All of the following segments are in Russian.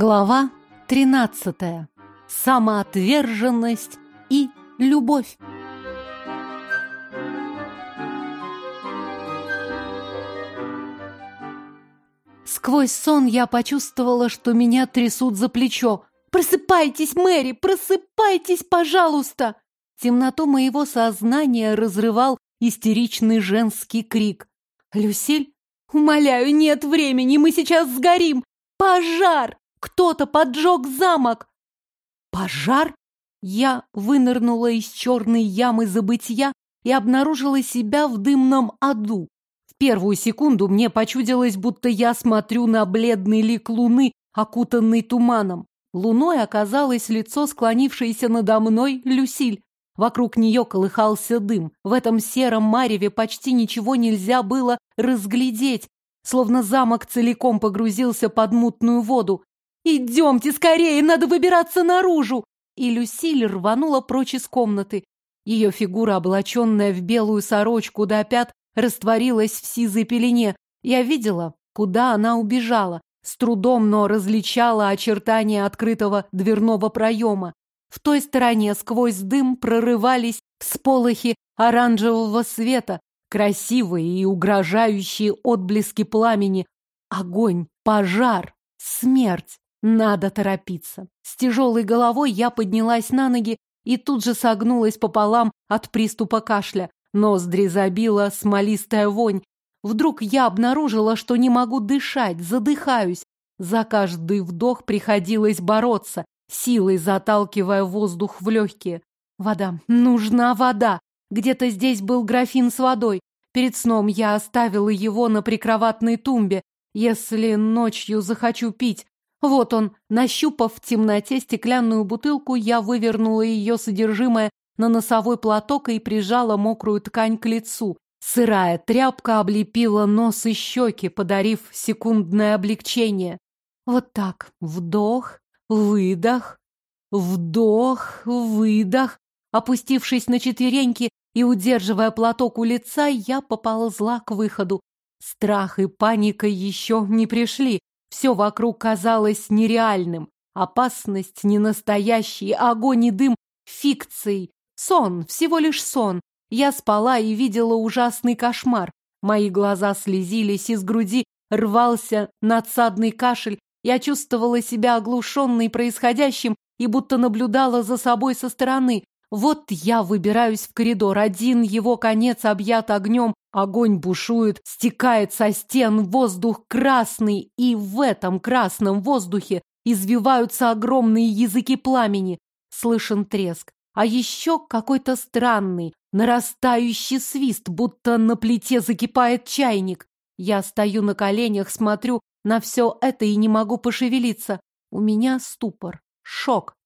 Глава 13. Самоотверженность и любовь. Сквозь сон я почувствовала, что меня трясут за плечо. «Просыпайтесь, Мэри! Просыпайтесь, пожалуйста!» Темноту моего сознания разрывал истеричный женский крик. «Люсиль? Умоляю, нет времени, мы сейчас сгорим! Пожар! Кто-то поджег замок!» «Пожар?» Я вынырнула из черной ямы забытья и обнаружила себя в дымном аду. В первую секунду мне почудилось, будто я смотрю на бледный лик луны, окутанный туманом. Луной оказалось лицо, склонившееся надо мной, Люсиль. Вокруг нее колыхался дым. В этом сером мареве почти ничего нельзя было разглядеть, словно замок целиком погрузился под мутную воду. «Идемте скорее, надо выбираться наружу!» И Люсиль рванула прочь из комнаты. Ее фигура, облаченная в белую сорочку до пят, растворилась в сизой пелене. Я видела, куда она убежала. С трудом, но различала очертания открытого дверного проема. В той стороне сквозь дым прорывались всполохи оранжевого света, красивые и угрожающие отблески пламени. Огонь, пожар, смерть. Надо торопиться. С тяжелой головой я поднялась на ноги и тут же согнулась пополам от приступа кашля. Ноздри забила смолистая вонь. Вдруг я обнаружила, что не могу дышать, задыхаюсь. За каждый вдох приходилось бороться, силой заталкивая воздух в легкие. Вода. Нужна вода. Где-то здесь был графин с водой. Перед сном я оставила его на прикроватной тумбе, если ночью захочу пить. Вот он. Нащупав в темноте стеклянную бутылку, я вывернула ее содержимое на носовой платок и прижала мокрую ткань к лицу. Сырая тряпка облепила нос и щеки, подарив секундное облегчение. Вот так. Вдох, выдох, вдох, выдох. Опустившись на четвереньки и удерживая платок у лица, я поползла к выходу. Страх и паника еще не пришли. Все вокруг казалось нереальным. Опасность не настоящий, огонь и дым — фикцией. Сон, всего лишь сон. Я спала и видела ужасный кошмар. Мои глаза слезились, из груди рвался надсадный кашель. Я чувствовала себя оглушенной происходящим и будто наблюдала за собой со стороны. Вот я выбираюсь в коридор, один его конец объят огнем, огонь бушует, стекает со стен, воздух красный, и в этом красном воздухе извиваются огромные языки пламени. Слышен треск, а еще какой-то странный, нарастающий свист, будто на плите закипает чайник. Я стою на коленях, смотрю на все это и не могу пошевелиться. У меня ступор, шок.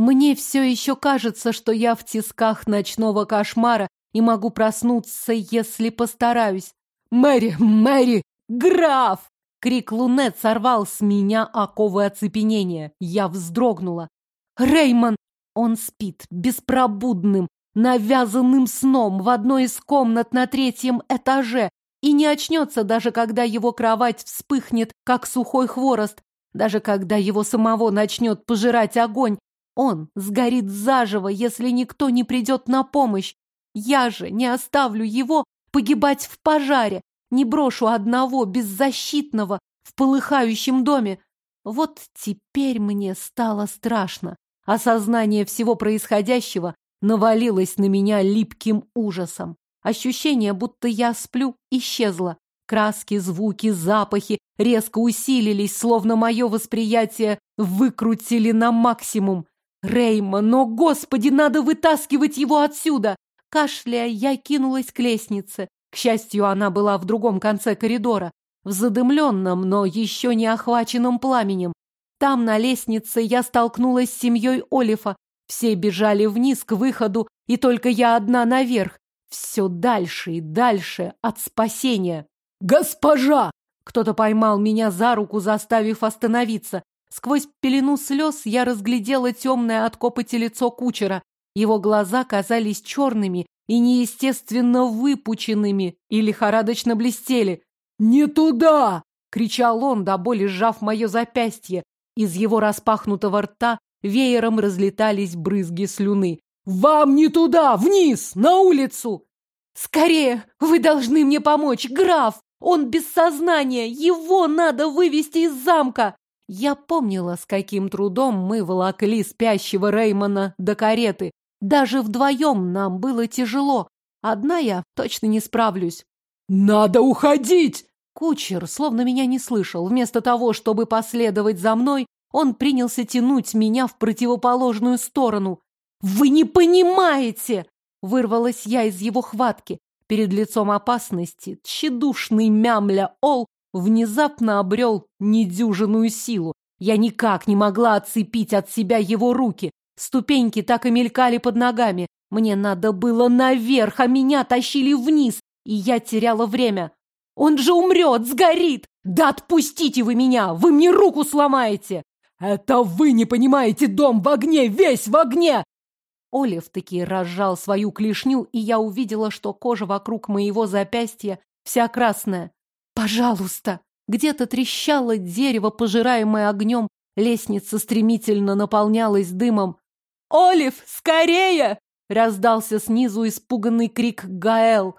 Мне все еще кажется, что я в тисках ночного кошмара и могу проснуться, если постараюсь. «Мэри! Мэри! Граф!» Крик Лунет сорвал с меня оковы оцепенения. Я вздрогнула. «Реймон!» Он спит, беспробудным, навязанным сном в одной из комнат на третьем этаже и не очнется, даже когда его кровать вспыхнет, как сухой хворост, даже когда его самого начнет пожирать огонь, он сгорит заживо, если никто не придет на помощь. Я же не оставлю его погибать в пожаре, не брошу одного беззащитного в полыхающем доме. Вот теперь мне стало страшно. Осознание всего происходящего навалилось на меня липким ужасом. Ощущение, будто я сплю, исчезло. Краски, звуки, запахи резко усилились, словно мое восприятие выкрутили на максимум. Рейма, но, господи, надо вытаскивать его отсюда! Кашляя, я кинулась к лестнице. К счастью, она была в другом конце коридора, в задымленном, но еще не охваченном пламенем. Там, на лестнице, я столкнулась с семьей Олифа. Все бежали вниз к выходу, и только я одна наверх. Все дальше и дальше от спасения. «Госпожа!» Кто-то поймал меня за руку, заставив остановиться. Сквозь пелену слез я разглядела темное от копоти лицо кучера. Его глаза казались черными и неестественно выпученными и лихорадочно блестели. «Не туда!» — кричал он, до боли сжав мое запястье. Из его распахнутого рта веером разлетались брызги слюны. «Вам не туда! Вниз! На улицу!» «Скорее! Вы должны мне помочь! Граф! Он без сознания! Его надо вывести из замка!» Я помнила, с каким трудом мы волокли спящего Реймона до кареты. Даже вдвоем нам было тяжело. Одна я точно не справлюсь. «Надо уходить!» Кучер словно меня не слышал. Вместо того, чтобы последовать за мной, он принялся тянуть меня в противоположную сторону. «Вы не понимаете!» Вырвалась я из его хватки. Перед лицом опасности тщедушный мямля Ол внезапно обрел недюжинную силу. Я никак не могла отцепить от себя его руки. Ступеньки так и мелькали под ногами. Мне надо было наверх, а меня тащили вниз, и я теряла время. Он же умрет, сгорит! Да отпустите вы меня! Вы мне руку сломаете! Это вы не понимаете, дом в огне, весь в огне! Олив таки разжал свою клешню, и я увидела, что кожа вокруг моего запястья вся красная. «Пожалуйста!» Где-то трещало дерево, пожираемое огнем, лестница стремительно наполнялась дымом. «Олив, скорее!» — раздался снизу испуганный крик Гаэл.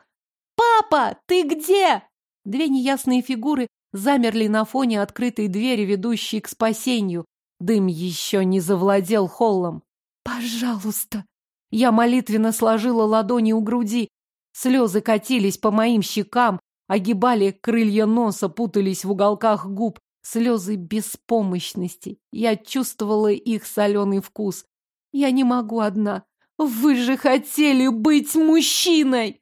«Папа, ты где?» Две неясные фигуры замерли на фоне открытой двери, ведущей к спасению. Дым еще не завладел холлом. «Пожалуйста!» Я молитвенно сложила ладони у груди. Слезы катились по моим щекам, огибали крылья носа, путались в уголках губ. Слезы беспомощности. Я чувствовала их соленый вкус. Я не могу одна. Вы же хотели быть мужчиной!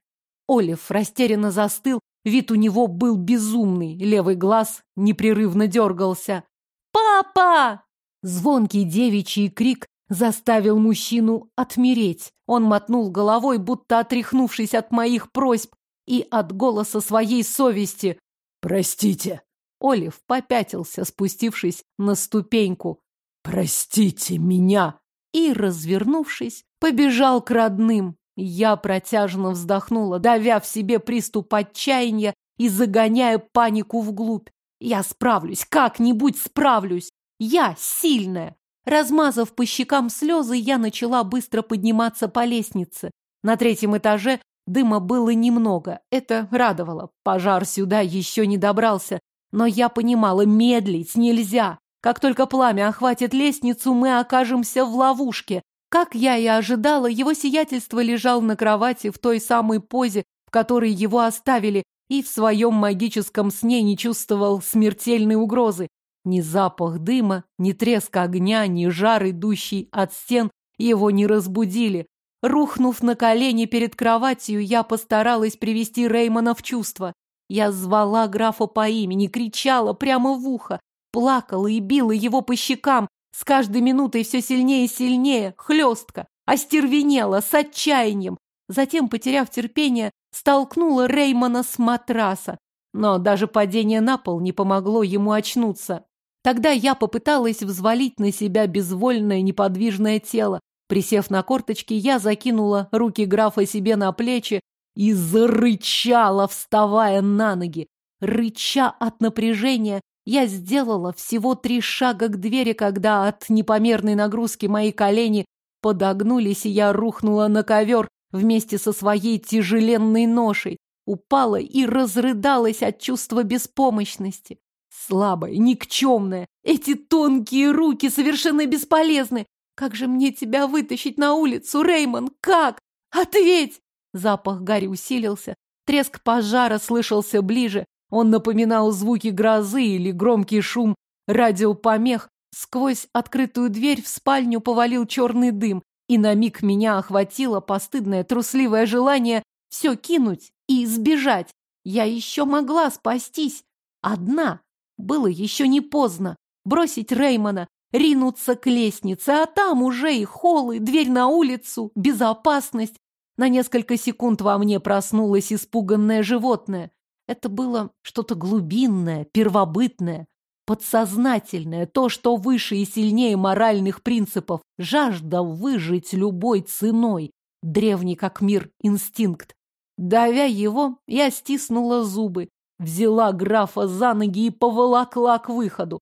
Олив растерянно застыл. Вид у него был безумный. Левый глаз непрерывно дергался. «Папа!» Звонкий девичий крик заставил мужчину отмереть. Он мотнул головой, будто отряхнувшись от моих просьб и от голоса своей совести. «Простите!» Олив попятился, спустившись на ступеньку. «Простите меня!» И, развернувшись, побежал к родным. Я протяжно вздохнула, давя в себе приступ отчаяния и загоняя панику вглубь. Я справлюсь, как-нибудь справлюсь. Я сильная. Размазав по щекам слезы, я начала быстро подниматься по лестнице. На третьем этаже дыма было немного. Это радовало. Пожар сюда еще не добрался. Но я понимала, медлить нельзя. Как только пламя охватит лестницу, мы окажемся в ловушке. Как я и ожидала, его сиятельство лежал на кровати в той самой позе, в которой его оставили, и в своем магическом сне не чувствовал смертельной угрозы. Ни запах дыма, ни треск огня, ни жар, идущий от стен, его не разбудили. Рухнув на колени перед кроватью, я постаралась привести Реймона в чувство. Я звала графа по имени, кричала прямо в ухо, плакала и била его по щекам, с каждой минутой все сильнее и сильнее, хлестко, остервенела, с отчаянием. Затем, потеряв терпение, столкнула Реймона с матраса. Но даже падение на пол не помогло ему очнуться. Тогда я попыталась взвалить на себя безвольное неподвижное тело. Присев на корточки, я закинула руки графа себе на плечи и зарычала, вставая на ноги. Рыча от напряжения, я сделала всего три шага к двери, когда от непомерной нагрузки мои колени подогнулись, и я рухнула на ковер вместе со своей тяжеленной ношей, упала и разрыдалась от чувства беспомощности. Слабая, никчемная. Эти тонкие руки совершенно бесполезны. Как же мне тебя вытащить на улицу, Реймон? Как? Ответь! Запах Гарри усилился. Треск пожара слышался ближе. Он напоминал звуки грозы или громкий шум радиопомех. Сквозь открытую дверь в спальню повалил черный дым, и на миг меня охватило постыдное трусливое желание все кинуть и сбежать. Я еще могла спастись. Одна. Было еще не поздно. Бросить Реймона, ринуться к лестнице, а там уже и холлы, дверь на улицу, безопасность. На несколько секунд во мне проснулось испуганное животное. Это было что-то глубинное, первобытное, подсознательное, то, что выше и сильнее моральных принципов, жажда выжить любой ценой, древний как мир инстинкт. Давя его, я стиснула зубы, Взяла графа за ноги и поволокла к выходу.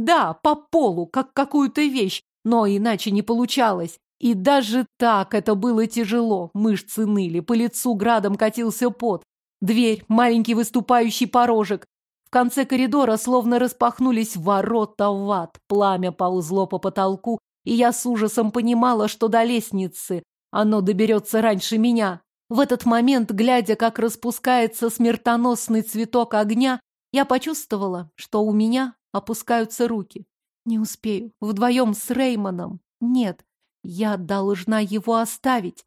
Да, по полу, как какую-то вещь, но иначе не получалось. И даже так это было тяжело. Мышцы ныли, по лицу градом катился пот. Дверь, маленький выступающий порожек. В конце коридора словно распахнулись ворота в ад. Пламя ползло по потолку, и я с ужасом понимала, что до лестницы оно доберется раньше меня. В этот момент, глядя, как распускается смертоносный цветок огня, я почувствовала, что у меня опускаются руки. Не успею. Вдвоем с Реймоном. Нет, я должна его оставить.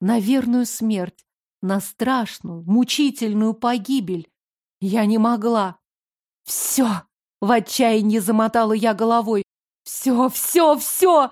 На верную смерть. На страшную, мучительную погибель. Я не могла. Все! В отчаянии замотала я головой. Все, все, все!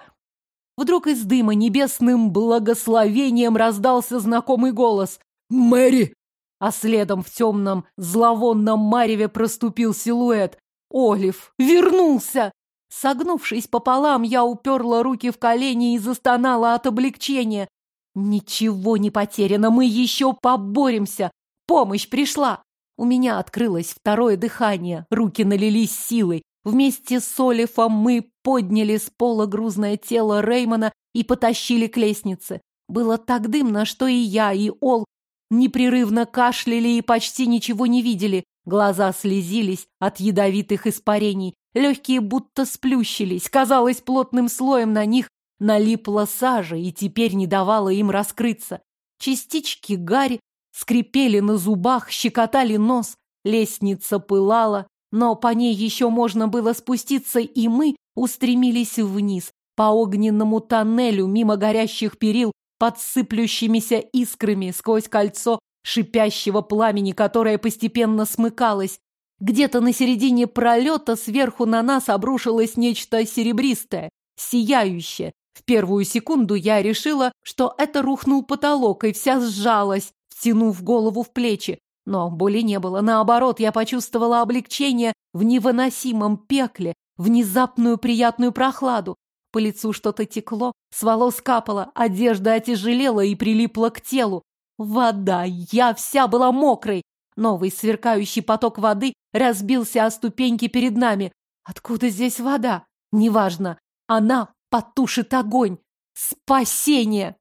Вдруг из дыма небесным благословением раздался знакомый голос. «Мэри!» А следом в темном зловонном мареве проступил силуэт. Олив вернулся! Согнувшись пополам, я уперла руки в колени и застонала от облегчения. Ничего не потеряно, мы еще поборемся. Помощь пришла. У меня открылось второе дыхание, руки налились силой. Вместе с Олифом мы подняли с пола грузное тело Реймона и потащили к лестнице. Было так дымно, что и я, и Ол непрерывно кашляли и почти ничего не видели. Глаза слезились от ядовитых испарений, легкие будто сплющились. Казалось, плотным слоем на них налипла сажа и теперь не давала им раскрыться. Частички гари скрипели на зубах, щекотали нос. Лестница пылала, но по ней еще можно было спуститься, и мы устремились вниз, по огненному тоннелю, мимо горящих перил, под сыплющимися искрами, сквозь кольцо шипящего пламени, которое постепенно смыкалось. Где-то на середине пролета сверху на нас обрушилось нечто серебристое, сияющее. В первую секунду я решила, что это рухнул потолок, и вся сжалась, втянув голову в плечи. Но боли не было. Наоборот, я почувствовала облегчение в невыносимом пекле, внезапную приятную прохладу. По лицу что-то текло, с волос капало, одежда отяжелела и прилипла к телу. Вода, я вся была мокрой. Новый сверкающий поток воды разбился о ступеньки перед нами. Откуда здесь вода? Неважно. Она потушит огонь. Спасение!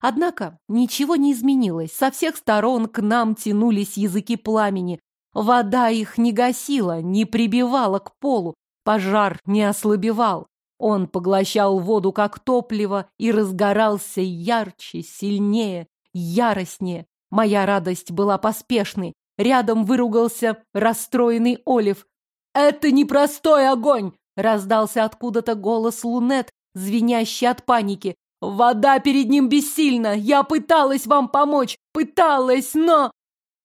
Однако ничего не изменилось. Со всех сторон к нам тянулись языки пламени. Вода их не гасила, не прибивала к полу. Пожар не ослабевал. Он поглощал воду как топливо и разгорался ярче, сильнее, яростнее. Моя радость была поспешной. Рядом выругался расстроенный Олив. «Это не простой огонь!» — раздался откуда-то голос Лунет, звенящий от паники. «Вода перед ним бессильна! Я пыталась вам помочь! Пыталась, но...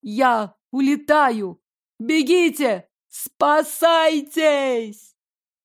Я улетаю! Бегите! Спасайтесь!»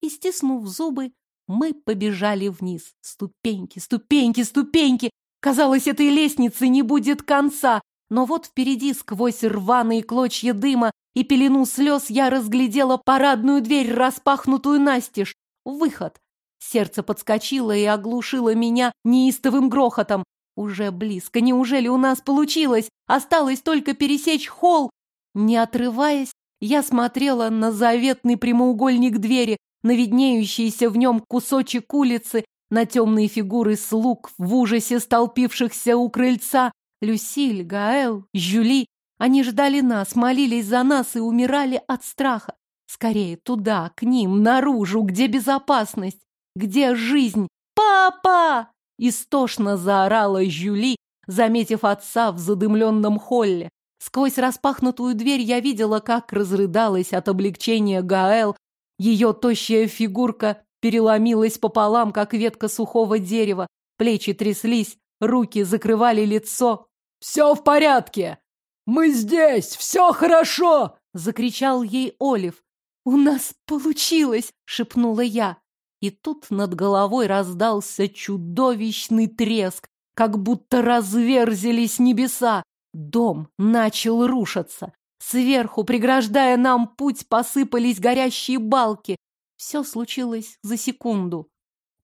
И, стиснув зубы, мы побежали вниз. Ступеньки, ступеньки, ступеньки. Казалось, этой лестницы не будет конца. Но вот впереди, сквозь рваные клочья дыма и пелену слез, я разглядела парадную дверь, распахнутую настежь. Выход. Сердце подскочило и оглушило меня неистовым грохотом. Уже близко. Неужели у нас получилось? Осталось только пересечь холл. Не отрываясь, я смотрела на заветный прямоугольник двери, на виднеющийся в нем кусочек улицы, на темные фигуры слуг, в ужасе столпившихся у крыльца. Люсиль, Гаэл, Жюли. Они ждали нас, молились за нас и умирали от страха. Скорее туда, к ним, наружу, где безопасность, где жизнь. «Папа!» — истошно заорала Жюли, заметив отца в задымленном холле. Сквозь распахнутую дверь я видела, как разрыдалась от облегчения Гаэл, ее тощая фигурка переломилась пополам, как ветка сухого дерева. Плечи тряслись, руки закрывали лицо. «Все в порядке! Мы здесь! Все хорошо!» — закричал ей Олив. «У нас получилось!» — шепнула я. И тут над головой раздался чудовищный треск, как будто разверзились небеса. Дом начал рушиться. Сверху, преграждая нам путь, посыпались горящие балки. Все случилось за секунду.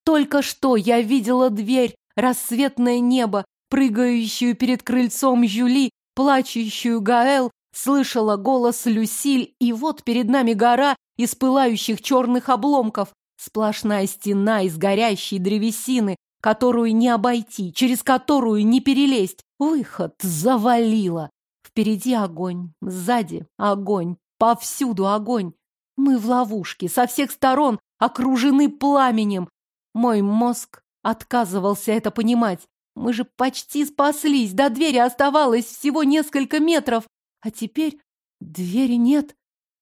Только что я видела дверь, рассветное небо, прыгающую перед крыльцом Жюли, плачущую Гаэл, слышала голос Люсиль, и вот перед нами гора из пылающих черных обломков. Сплошная стена из горящей древесины, которую не обойти, через которую не перелезть. Выход завалило. Впереди огонь, сзади огонь, повсюду огонь. Мы в ловушке, со всех сторон окружены пламенем. Мой мозг отказывался это понимать. Мы же почти спаслись, до двери оставалось всего несколько метров. А теперь двери нет.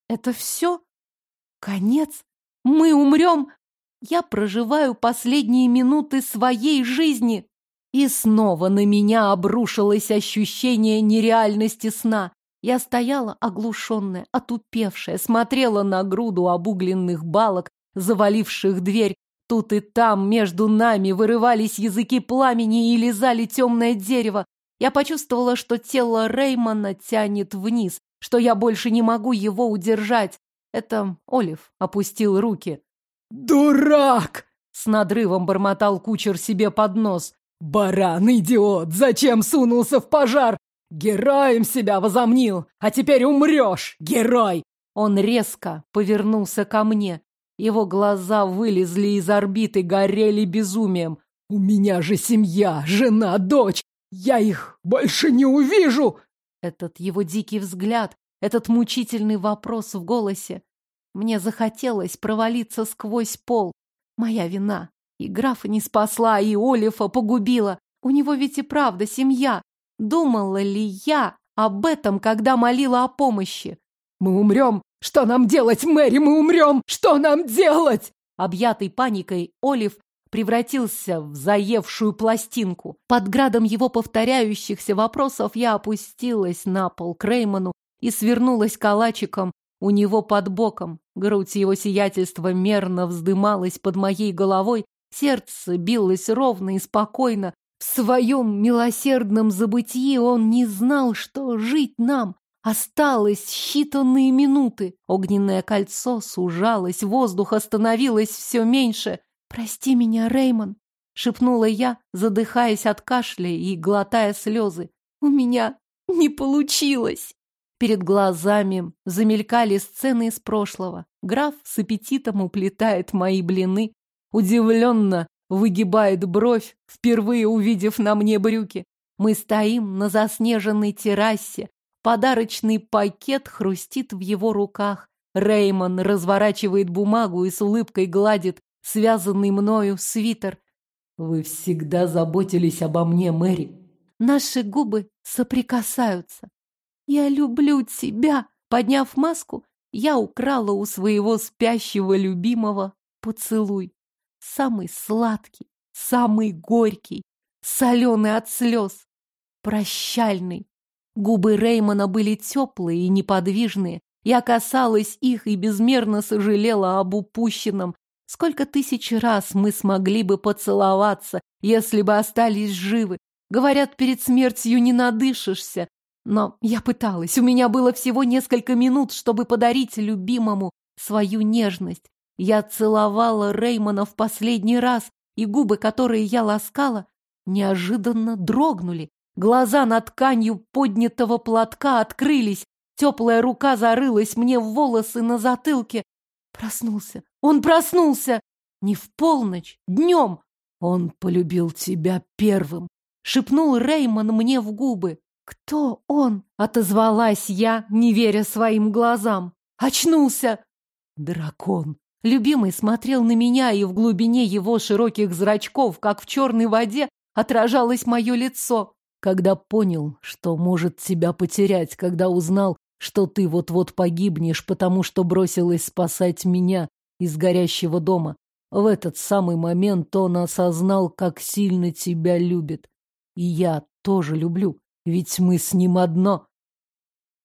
Это все? Конец? Мы умрем? Я проживаю последние минуты своей жизни. И снова на меня обрушилось ощущение нереальности сна. Я стояла оглушенная, отупевшая, смотрела на груду обугленных балок, заваливших дверь. Тут и там между нами вырывались языки пламени и лизали темное дерево. Я почувствовала, что тело Реймона тянет вниз, что я больше не могу его удержать. Это Олив опустил руки. «Дурак!» — с надрывом бормотал кучер себе под нос. «Баран, идиот! Зачем сунулся в пожар? Героем себя возомнил, а теперь умрешь, герой!» Он резко повернулся ко мне. Его глаза вылезли из орбиты, горели безумием. «У меня же семья, жена, дочь! Я их больше не увижу!» Этот его дикий взгляд, этот мучительный вопрос в голосе. Мне захотелось провалиться сквозь пол. Моя вина. И графа не спасла, и Олифа погубила. У него ведь и правда семья. Думала ли я об этом, когда молила о помощи? «Мы умрем! Что нам делать, Мэри? Мы умрем! Что нам делать?» Объятый паникой, Олив превратился в заевшую пластинку. Под градом его повторяющихся вопросов я опустилась на пол к Реймону и свернулась калачиком у него под боком. Грудь его сиятельства мерно вздымалась под моей головой, сердце билось ровно и спокойно, в своем милосердном забытии он не знал, что жить нам. Осталось считанные минуты. Огненное кольцо сужалось, воздух становилось все меньше. «Прости меня, Реймон», — шепнула я, задыхаясь от кашля и глотая слезы. «У меня не получилось». Перед глазами замелькали сцены из прошлого. Граф с аппетитом уплетает мои блины. Удивленно выгибает бровь, впервые увидев на мне брюки. Мы стоим на заснеженной террасе. Подарочный пакет хрустит в его руках. Реймон разворачивает бумагу и с улыбкой гладит связанный мною свитер. «Вы всегда заботились обо мне, Мэри». Наши губы соприкасаются. «Я люблю тебя!» Подняв маску, я украла у своего спящего любимого поцелуй самый сладкий, самый горький, соленый от слез, прощальный. Губы Реймона были теплые и неподвижные. Я касалась их и безмерно сожалела об упущенном. Сколько тысяч раз мы смогли бы поцеловаться, если бы остались живы. Говорят, перед смертью не надышишься. Но я пыталась. У меня было всего несколько минут, чтобы подарить любимому свою нежность. Я целовала Реймона в последний раз, и губы, которые я ласкала, неожиданно дрогнули. Глаза над тканью поднятого платка открылись, теплая рука зарылась мне в волосы на затылке. Проснулся. Он проснулся! Не в полночь, днем. Он полюбил тебя первым, шепнул Реймон мне в губы. Кто он? Отозвалась я, не веря своим глазам. Очнулся! Дракон, Любимый смотрел на меня, и в глубине его широких зрачков, как в черной воде, отражалось мое лицо. Когда понял, что может тебя потерять, когда узнал, что ты вот-вот погибнешь, потому что бросилась спасать меня из горящего дома. В этот самый момент он осознал, как сильно тебя любит. И я тоже люблю, ведь мы с ним одно.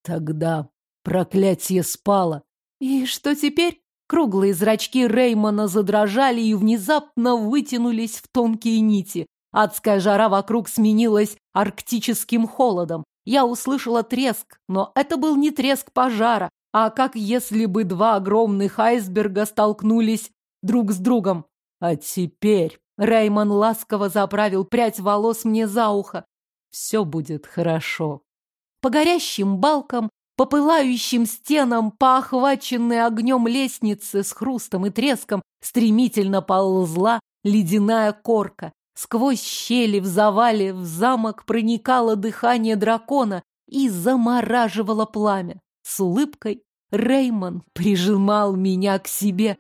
Тогда проклятие спало. И что теперь? Круглые зрачки Реймона задрожали и внезапно вытянулись в тонкие нити. Адская жара вокруг сменилась арктическим холодом. Я услышала треск, но это был не треск пожара, а как если бы два огромных айсберга столкнулись друг с другом. А теперь Реймон ласково заправил прядь волос мне за ухо. Все будет хорошо. По горящим балкам По пылающим стенам, по охваченной огнем лестнице с хрустом и треском стремительно ползла ледяная корка. Сквозь щели в завале в замок проникало дыхание дракона и замораживало пламя. С улыбкой Реймон прижимал меня к себе.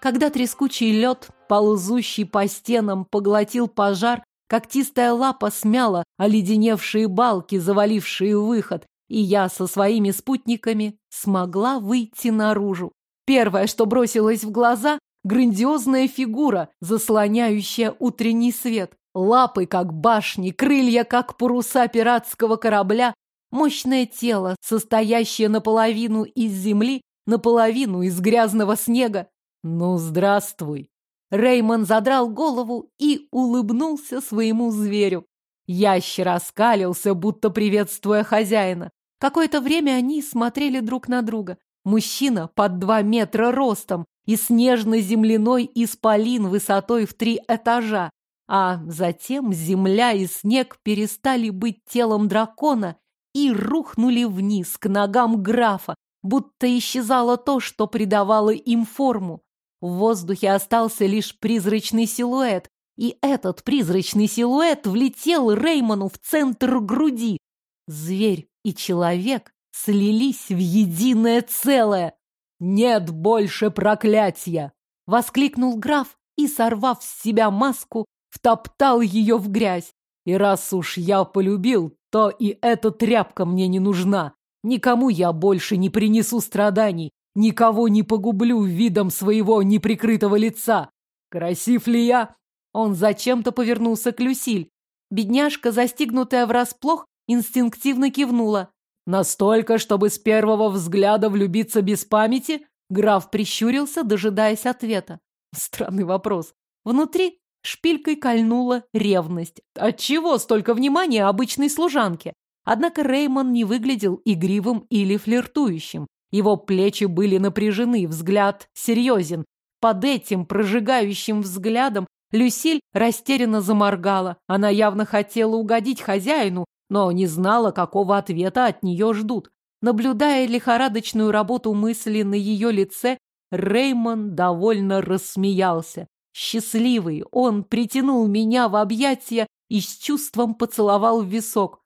Когда трескучий лед, ползущий по стенам, поглотил пожар, когтистая лапа смяла оледеневшие балки, завалившие выход, и я со своими спутниками смогла выйти наружу. Первое, что бросилось в глаза — грандиозная фигура, заслоняющая утренний свет. Лапы, как башни, крылья, как паруса пиратского корабля, мощное тело, состоящее наполовину из земли, наполовину из грязного снега. Ну, здравствуй. Реймон задрал голову и улыбнулся своему зверю. Ящер оскалился, будто приветствуя хозяина. Какое-то время они смотрели друг на друга. Мужчина под два метра ростом и снежно-земляной исполин высотой в три этажа. А затем земля и снег перестали быть телом дракона и рухнули вниз к ногам графа, будто исчезало то, что придавало им форму. В воздухе остался лишь призрачный силуэт, и этот призрачный силуэт влетел Реймону в центр груди. Зверь и человек слились в единое целое. «Нет больше проклятия!» — воскликнул граф и, сорвав с себя маску, втоптал ее в грязь. И раз уж я полюбил, то и эта тряпка мне не нужна. Никому я больше не принесу страданий, никого не погублю видом своего неприкрытого лица. Красив ли я? Он зачем-то повернулся к Люсиль. Бедняжка, застигнутая врасплох, инстинктивно кивнула. Настолько, чтобы с первого взгляда влюбиться без памяти? Граф прищурился, дожидаясь ответа. Странный вопрос. Внутри Шпилькой кольнула ревность. Отчего столько внимания обычной служанке? Однако Реймон не выглядел игривым или флиртующим. Его плечи были напряжены, взгляд серьезен. Под этим прожигающим взглядом Люсиль растерянно заморгала. Она явно хотела угодить хозяину, но не знала, какого ответа от нее ждут. Наблюдая лихорадочную работу мысли на ее лице, Реймон довольно рассмеялся. Счастливый, он притянул меня в объятия и с чувством поцеловал в висок.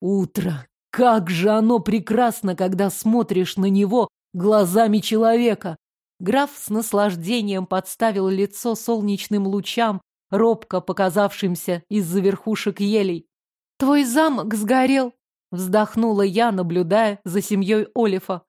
Утро! Как же оно прекрасно, когда смотришь на него глазами человека! Граф с наслаждением подставил лицо солнечным лучам, робко показавшимся из-за верхушек елей. «Твой замок сгорел!» — вздохнула я, наблюдая за семьей Олифа.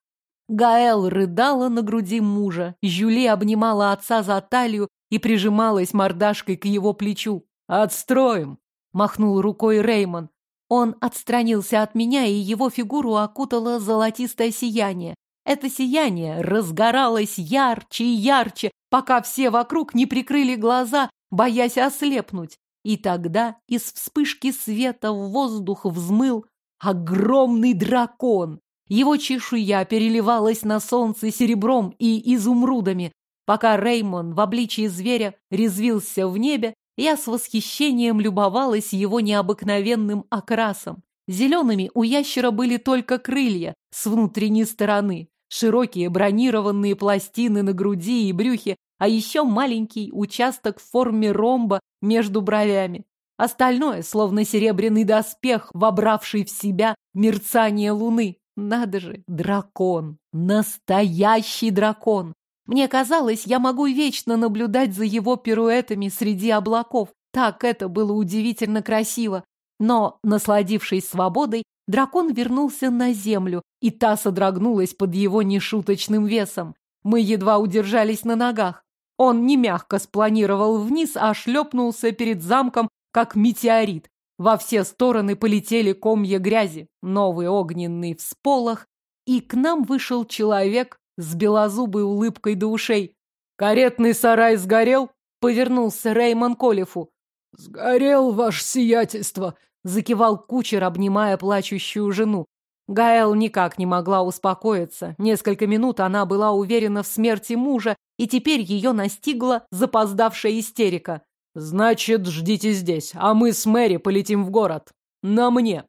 Гаэл рыдала на груди мужа, Жюли обнимала отца за талию и прижималась мордашкой к его плечу. «Отстроим!» — махнул рукой Реймон. Он отстранился от меня, и его фигуру окутало золотистое сияние. Это сияние разгоралось ярче и ярче, пока все вокруг не прикрыли глаза, боясь ослепнуть. И тогда из вспышки света в воздух взмыл огромный дракон. Его чешуя переливалась на солнце серебром и изумрудами, Пока Реймон в обличии зверя резвился в небе, я с восхищением любовалась его необыкновенным окрасом. Зелеными у ящера были только крылья с внутренней стороны, широкие бронированные пластины на груди и брюхе, а еще маленький участок в форме ромба между бровями. Остальное, словно серебряный доспех, вобравший в себя мерцание луны. Надо же, дракон! Настоящий дракон! Мне казалось, я могу вечно наблюдать за его пируэтами среди облаков. Так это было удивительно красиво. Но, насладившись свободой, дракон вернулся на землю, и та содрогнулась под его нешуточным весом. Мы едва удержались на ногах. Он не мягко спланировал вниз, а шлепнулся перед замком, как метеорит. Во все стороны полетели комья грязи, новый огненный всполох, и к нам вышел человек с белозубой улыбкой до ушей. «Каретный сарай сгорел?» — повернулся Реймон Колефу. «Сгорел, ваше сиятельство!» — закивал кучер, обнимая плачущую жену. Гаэл никак не могла успокоиться. Несколько минут она была уверена в смерти мужа, и теперь ее настигла запоздавшая истерика. Значит, ждите здесь, а мы с Мэри полетим в город. На мне.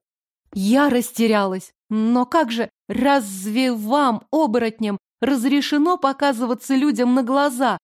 Я растерялась. Но как же, разве вам, оборотням, разрешено показываться людям на глаза?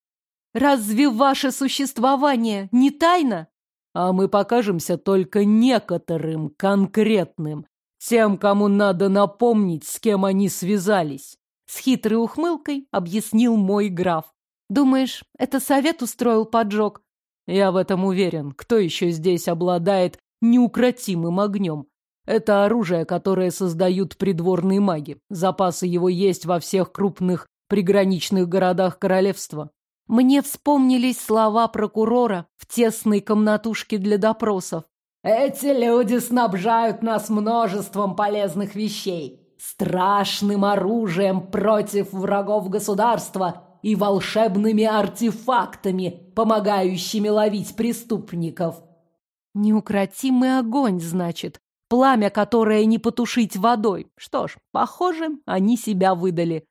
Разве ваше существование не тайна? А мы покажемся только некоторым конкретным, тем, кому надо напомнить, с кем они связались. С хитрой ухмылкой объяснил мой граф. Думаешь, это совет устроил поджог? Я в этом уверен. Кто еще здесь обладает неукротимым огнем? Это оружие, которое создают придворные маги. Запасы его есть во всех крупных приграничных городах королевства. Мне вспомнились слова прокурора в тесной комнатушке для допросов. «Эти люди снабжают нас множеством полезных вещей, страшным оружием против врагов государства и волшебными артефактами, помогающими ловить преступников». Неукротимый огонь, значит, пламя, которое не потушить водой. Что ж, похоже, они себя выдали.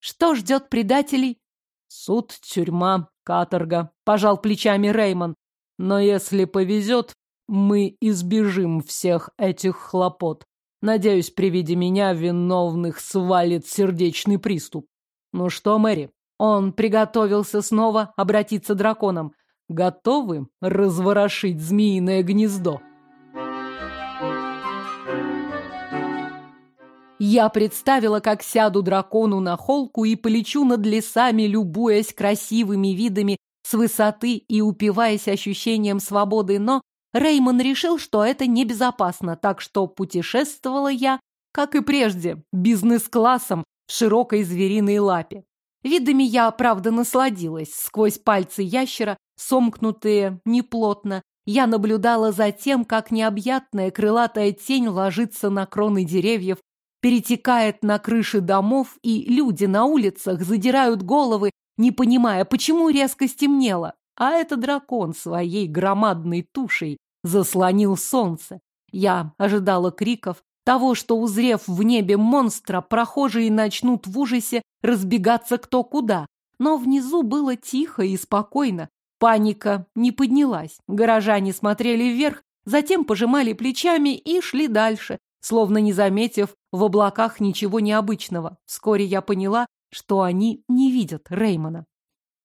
Что ждет предателей? Суд, тюрьма, каторга. Пожал плечами Реймон. Но если повезет, мы избежим всех этих хлопот. Надеюсь, при виде меня виновных свалит сердечный приступ. Ну что, Мэри? Он приготовился снова обратиться драконом. Готовы разворошить змеиное гнездо? Я представила, как сяду дракону на холку и полечу над лесами, любуясь красивыми видами с высоты и упиваясь ощущением свободы, но Реймон решил, что это небезопасно, так что путешествовала я, как и прежде, бизнес-классом в широкой звериной лапе. Видами я, правда, насладилась. Сквозь пальцы ящера, сомкнутые неплотно, я наблюдала за тем, как необъятная крылатая тень ложится на кроны деревьев, перетекает на крыши домов, и люди на улицах задирают головы, не понимая, почему резко стемнело. А это дракон своей громадной тушей заслонил солнце. Я ожидала криков, того, что, узрев в небе монстра, прохожие начнут в ужасе разбегаться кто куда. Но внизу было тихо и спокойно. Паника не поднялась. Горожане смотрели вверх, затем пожимали плечами и шли дальше, словно не заметив в облаках ничего необычного. Вскоре я поняла, что они не видят Реймона.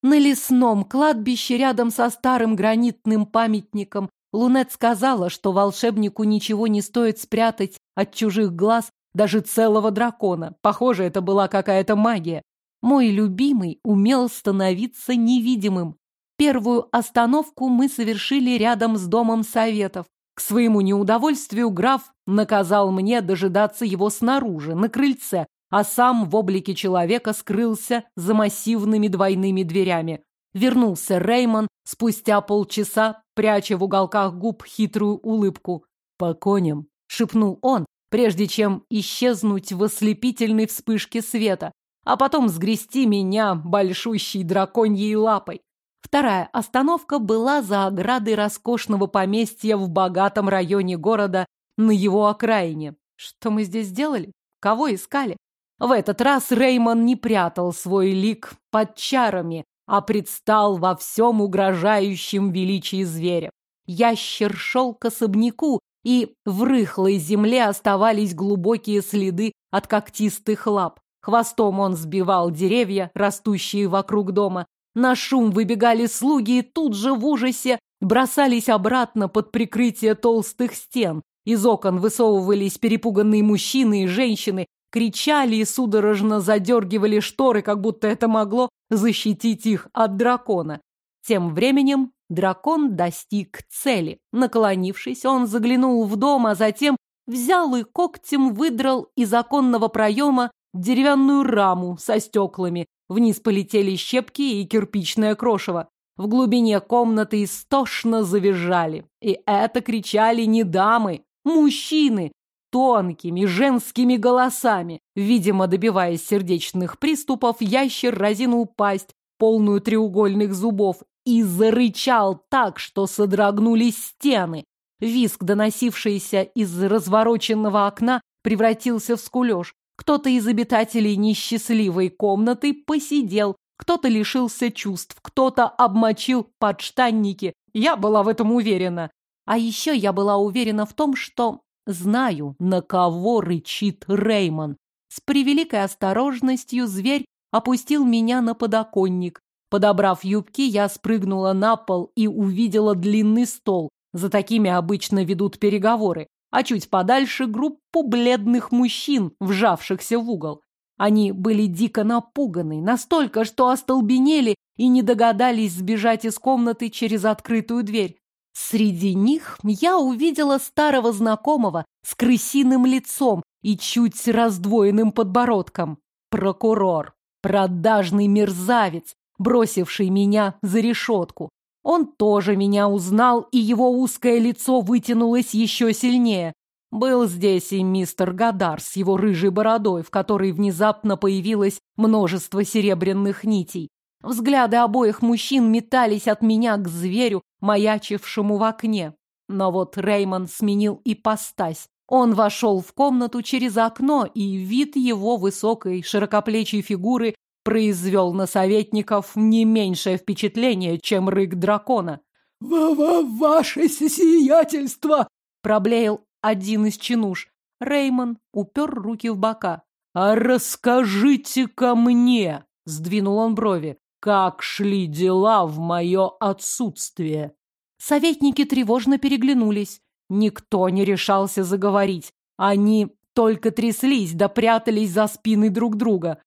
На лесном кладбище рядом со старым гранитным памятником Лунет сказала, что волшебнику ничего не стоит спрятать от чужих глаз даже целого дракона. Похоже, это была какая-то магия. Мой любимый умел становиться невидимым. Первую остановку мы совершили рядом с домом советов. К своему неудовольствию граф наказал мне дожидаться его снаружи, на крыльце, а сам в облике человека скрылся за массивными двойными дверями. Вернулся Реймон спустя полчаса, пряча в уголках губ хитрую улыбку. «По коням», — шепнул он, прежде чем исчезнуть в ослепительной вспышке света, а потом сгрести меня большущей драконьей лапой. Вторая остановка была за оградой роскошного поместья в богатом районе города на его окраине. Что мы здесь делали? Кого искали? В этот раз Реймон не прятал свой лик под чарами, а предстал во всем угрожающем величии зверя. Ящер шел к особняку, и в рыхлой земле оставались глубокие следы от когтистых лап. Хвостом он сбивал деревья, растущие вокруг дома, на шум выбегали слуги и тут же в ужасе бросались обратно под прикрытие толстых стен. Из окон высовывались перепуганные мужчины и женщины, кричали и судорожно задергивали шторы, как будто это могло защитить их от дракона. Тем временем дракон достиг цели. Наклонившись, он заглянул в дом, а затем взял и когтем выдрал из оконного проема деревянную раму со стеклами, Вниз полетели щепки и кирпичное крошево. В глубине комнаты истошно завизжали. И это кричали не дамы, мужчины, тонкими женскими голосами. Видимо, добиваясь сердечных приступов, ящер разинул пасть, полную треугольных зубов, и зарычал так, что содрогнулись стены. Виск, доносившийся из развороченного окна, превратился в скулеж. Кто-то из обитателей несчастливой комнаты посидел, Кто-то лишился чувств, кто-то обмочил подштанники. Я была в этом уверена. А еще я была уверена в том, что знаю, на кого рычит Реймон. С превеликой осторожностью зверь опустил меня на подоконник. Подобрав юбки, я спрыгнула на пол и увидела длинный стол. За такими обычно ведут переговоры. А чуть подальше группу бледных мужчин, вжавшихся в угол. Они были дико напуганы, настолько, что остолбенели и не догадались сбежать из комнаты через открытую дверь. Среди них я увидела старого знакомого с крысиным лицом и чуть раздвоенным подбородком. Прокурор, продажный мерзавец, бросивший меня за решетку. Он тоже меня узнал, и его узкое лицо вытянулось еще сильнее. Был здесь и мистер Гадар с его рыжей бородой, в которой внезапно появилось множество серебряных нитей. Взгляды обоих мужчин метались от меня к зверю, маячившему в окне. Но вот Реймон сменил ипостась. Он вошел в комнату через окно, и вид его высокой, широкоплечей фигуры произвел на советников не меньшее впечатление, чем рык дракона. «Ва-ва, ваше сиятельство!» — проблеял один из чинуш. Реймон упер руки в бока. «А расскажите-ка мне!» — сдвинул он брови как шли дела в мое отсутствие. Советники тревожно переглянулись. Никто не решался заговорить. Они только тряслись да прятались за спины друг друга.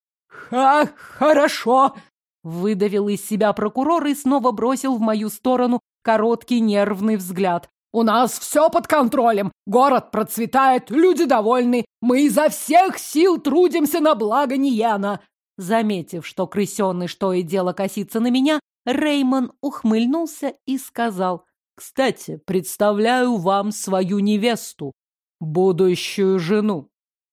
«Ха, хорошо!» Выдавил из себя прокурор и снова бросил в мою сторону короткий нервный взгляд. «У нас все под контролем. Город процветает, люди довольны. Мы изо всех сил трудимся на благо Ниена. Заметив, что крысенный что и дело косится на меня, Реймон ухмыльнулся и сказал, «Кстати, представляю вам свою невесту, будущую жену».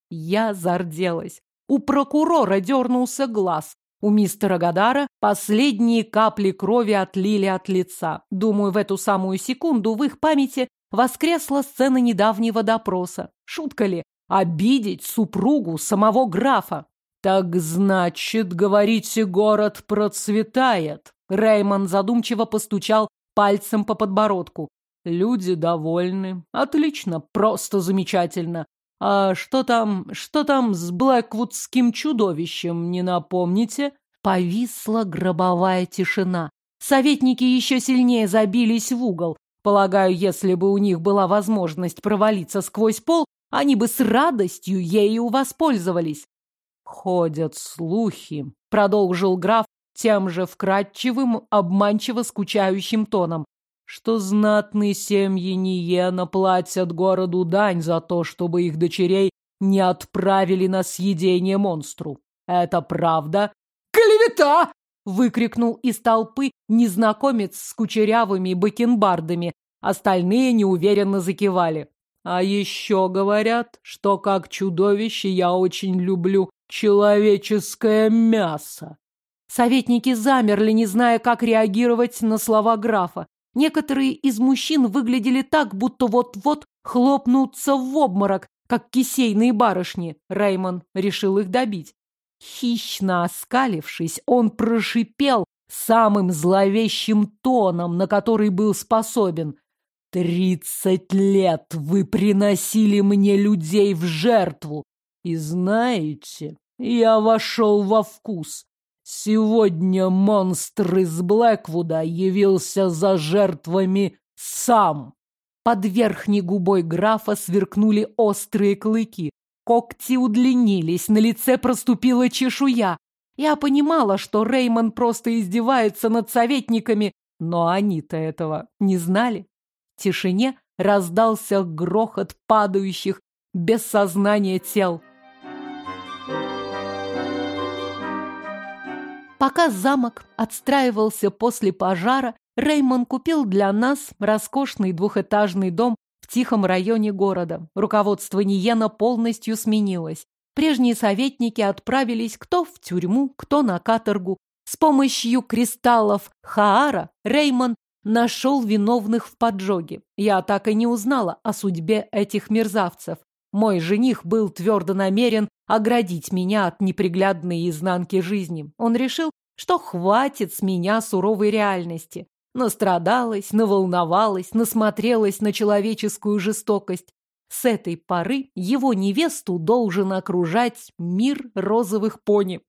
Я зарделась. У прокурора дернулся глаз. У мистера Гадара последние капли крови отлили от лица. Думаю, в эту самую секунду в их памяти воскресла сцена недавнего допроса. Шутка ли? Обидеть супругу самого графа. «Так значит, говорите, город процветает?» Реймон задумчиво постучал пальцем по подбородку. «Люди довольны. Отлично, просто замечательно. А что там, что там с Блэквудским чудовищем, не напомните?» Повисла гробовая тишина. Советники еще сильнее забились в угол. Полагаю, если бы у них была возможность провалиться сквозь пол, они бы с радостью ею воспользовались. «Ходят слухи», — продолжил граф тем же вкрадчивым, обманчиво скучающим тоном, что знатные семьи Ниена платят городу дань за то, чтобы их дочерей не отправили на съедение монстру. Это правда? Клевета! выкрикнул из толпы незнакомец с кучерявыми бакенбардами. Остальные неуверенно закивали. А еще говорят, что как чудовище я очень люблю человеческое мясо. Советники замерли, не зная, как реагировать на слова графа. Некоторые из мужчин выглядели так, будто вот-вот хлопнутся в обморок, как кисейные барышни. Реймон решил их добить. Хищно оскалившись, он прошипел самым зловещим тоном, на который был способен. «Тридцать лет вы приносили мне людей в жертву, и знаете, я вошел во вкус. Сегодня монстр из Блэквуда явился за жертвами сам. Под верхней губой графа сверкнули острые клыки. Когти удлинились, на лице проступила чешуя. Я понимала, что Реймон просто издевается над советниками, но они-то этого не знали. В тишине раздался грохот падающих без сознания тел. Пока замок отстраивался после пожара, Реймон купил для нас роскошный двухэтажный дом в тихом районе города. Руководство Ниена полностью сменилось. Прежние советники отправились кто в тюрьму, кто на каторгу. С помощью кристаллов Хаара Реймон нашел виновных в поджоге. Я так и не узнала о судьбе этих мерзавцев. Мой жених был твердо намерен оградить меня от неприглядной изнанки жизни. Он решил, что хватит с меня суровой реальности. Настрадалась, наволновалась, насмотрелась на человеческую жестокость. С этой поры его невесту должен окружать мир розовых пони.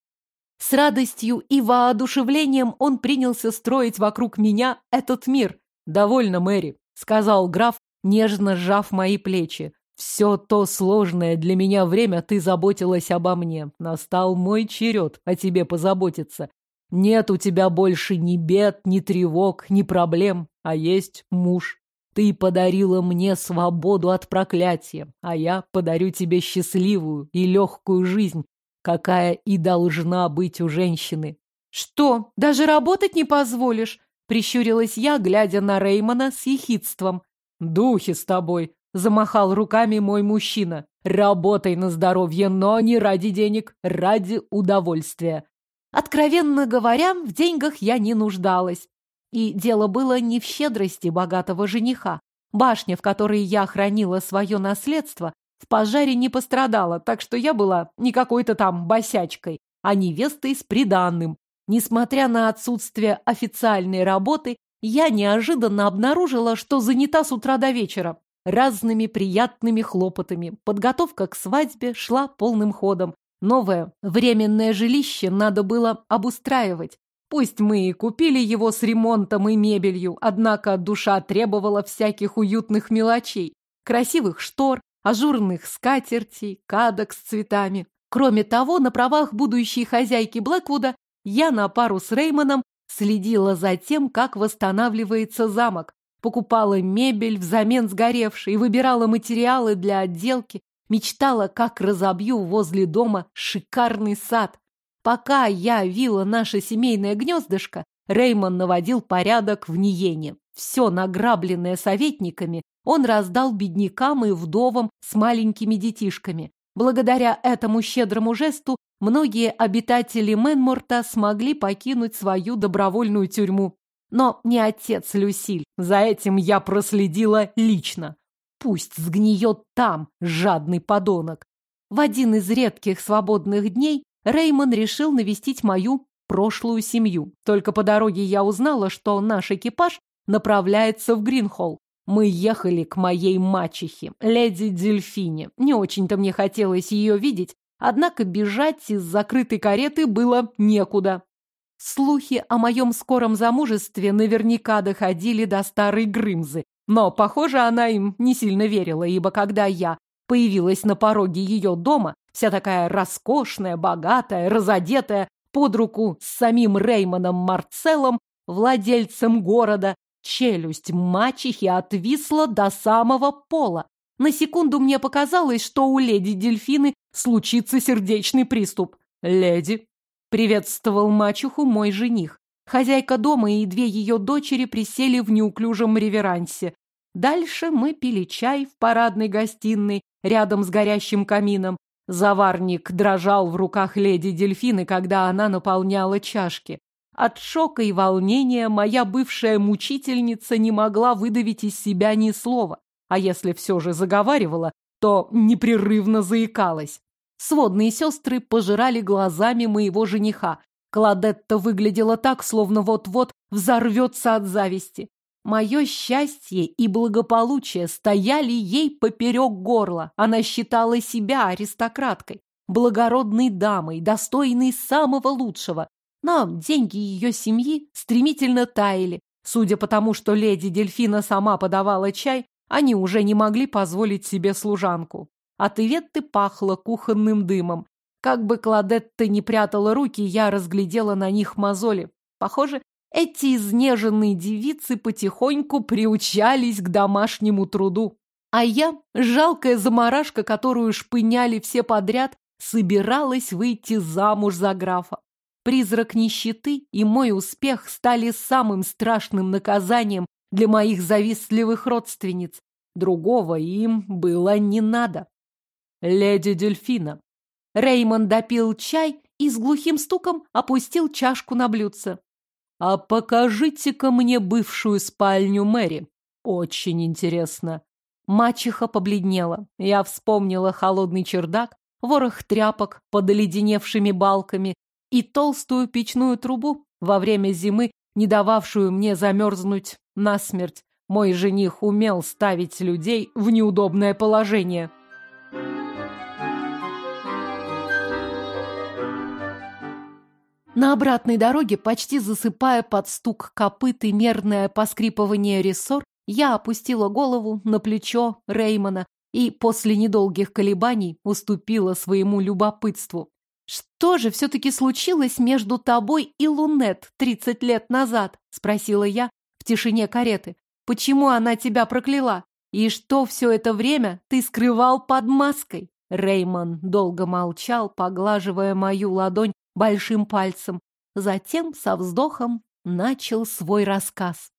С радостью и воодушевлением он принялся строить вокруг меня этот мир. «Довольно, Мэри», — сказал граф, нежно сжав мои плечи. «Все то сложное для меня время ты заботилась обо мне. Настал мой черед о тебе позаботиться. Нет у тебя больше ни бед, ни тревог, ни проблем, а есть муж. Ты подарила мне свободу от проклятия, а я подарю тебе счастливую и легкую жизнь, какая и должна быть у женщины. Что, даже работать не позволишь? Прищурилась я, глядя на Реймона с ехидством. Духи с тобой, замахал руками мой мужчина. Работай на здоровье, но не ради денег, ради удовольствия. Откровенно говоря, в деньгах я не нуждалась. И дело было не в щедрости богатого жениха. Башня, в которой я хранила свое наследство, в пожаре не пострадала, так что я была не какой-то там босячкой, а невестой с приданным. Несмотря на отсутствие официальной работы, я неожиданно обнаружила, что занята с утра до вечера разными приятными хлопотами. Подготовка к свадьбе шла полным ходом. Новое временное жилище надо было обустраивать. Пусть мы и купили его с ремонтом и мебелью, однако душа требовала всяких уютных мелочей. Красивых штор, ажурных скатертей, кадок с цветами. Кроме того, на правах будущей хозяйки Блэквуда я на пару с Реймоном следила за тем, как восстанавливается замок. Покупала мебель взамен сгоревшей, выбирала материалы для отделки, Мечтала, как разобью возле дома шикарный сад. Пока я вила наше семейное гнездышко, Реймон наводил порядок в Ниене. Все награбленное советниками он раздал беднякам и вдовам с маленькими детишками. Благодаря этому щедрому жесту многие обитатели Менморта смогли покинуть свою добровольную тюрьму. Но не отец Люсиль. За этим я проследила лично. Пусть сгниет там, жадный подонок. В один из редких свободных дней Реймон решил навестить мою прошлую семью. Только по дороге я узнала, что наш экипаж направляется в Гринхолл. Мы ехали к моей мачехе, леди Дельфине. Не очень-то мне хотелось ее видеть, однако бежать из закрытой кареты было некуда. Слухи о моем скором замужестве наверняка доходили до старой Грымзы, но, похоже, она им не сильно верила, ибо когда я появилась на пороге ее дома, вся такая роскошная, богатая, разодетая, под руку с самим Реймоном Марцеллом, владельцем города, челюсть мачехи отвисла до самого пола. На секунду мне показалось, что у леди Дельфины случится сердечный приступ. «Леди!» — приветствовал мачеху мой жених. Хозяйка дома и две ее дочери присели в неуклюжем реверансе. Дальше мы пили чай в парадной гостиной рядом с горящим камином. Заварник дрожал в руках леди Дельфины, когда она наполняла чашки. От шока и волнения моя бывшая мучительница не могла выдавить из себя ни слова, а если все же заговаривала, то непрерывно заикалась. Сводные сестры пожирали глазами моего жениха, Кладетта выглядела так, словно вот-вот взорвется от зависти. Мое счастье и благополучие стояли ей поперек горла. Она считала себя аристократкой, благородной дамой, достойной самого лучшего. Но деньги ее семьи стремительно таяли. Судя по тому, что леди Дельфина сама подавала чай, они уже не могли позволить себе служанку. От Иветты пахло кухонным дымом. Как бы Кладетта не прятала руки, я разглядела на них мозоли. Похоже, эти изнеженные девицы потихоньку приучались к домашнему труду. А я, жалкая заморашка, которую шпыняли все подряд, собиралась выйти замуж за графа. Призрак нищеты и мой успех стали самым страшным наказанием для моих завистливых родственниц. Другого им было не надо. Леди Дельфина, Реймон допил чай и с глухим стуком опустил чашку на блюдце. «А покажите-ка мне бывшую спальню Мэри. Очень интересно». Мачеха побледнела. Я вспомнила холодный чердак, ворох тряпок под оледеневшими балками, и толстую печную трубу во время зимы, не дававшую мне замерзнуть насмерть. Мой жених умел ставить людей в неудобное положение. На обратной дороге, почти засыпая под стук копыт и мерное поскрипывание рессор, я опустила голову на плечо Реймона и после недолгих колебаний уступила своему любопытству. «Что же все-таки случилось между тобой и Лунет тридцать лет назад?» — спросила я в тишине кареты. «Почему она тебя прокляла? И что все это время ты скрывал под маской?» Реймон долго молчал, поглаживая мою ладонь большим пальцем. Затем со вздохом начал свой рассказ.